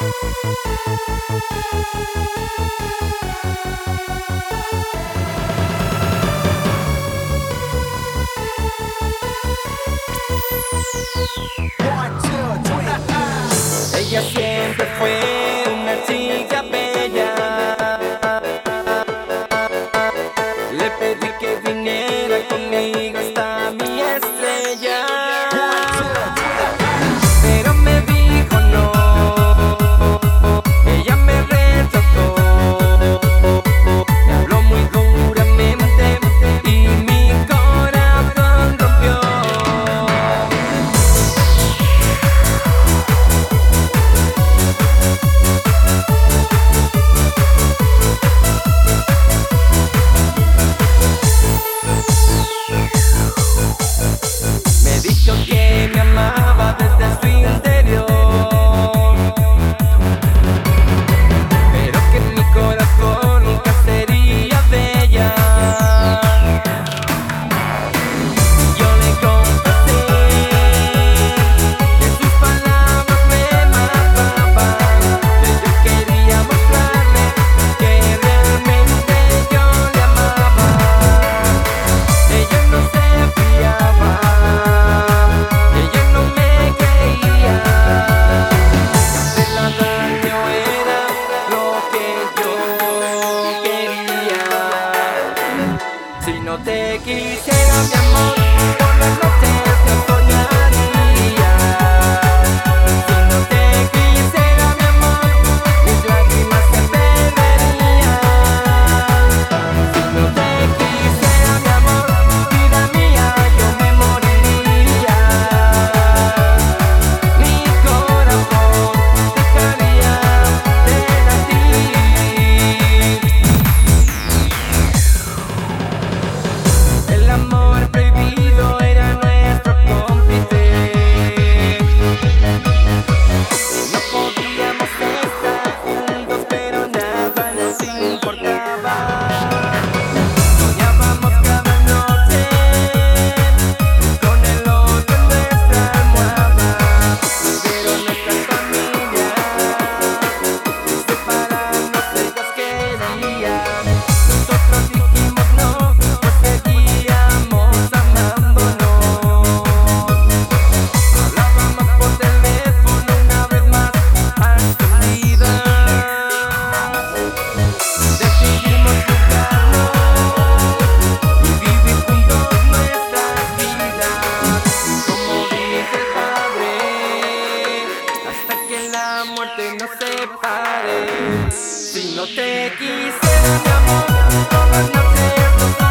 One, two, three. Yes, yeah. 適性が muerte separe. Si no te quise, mi amor, no te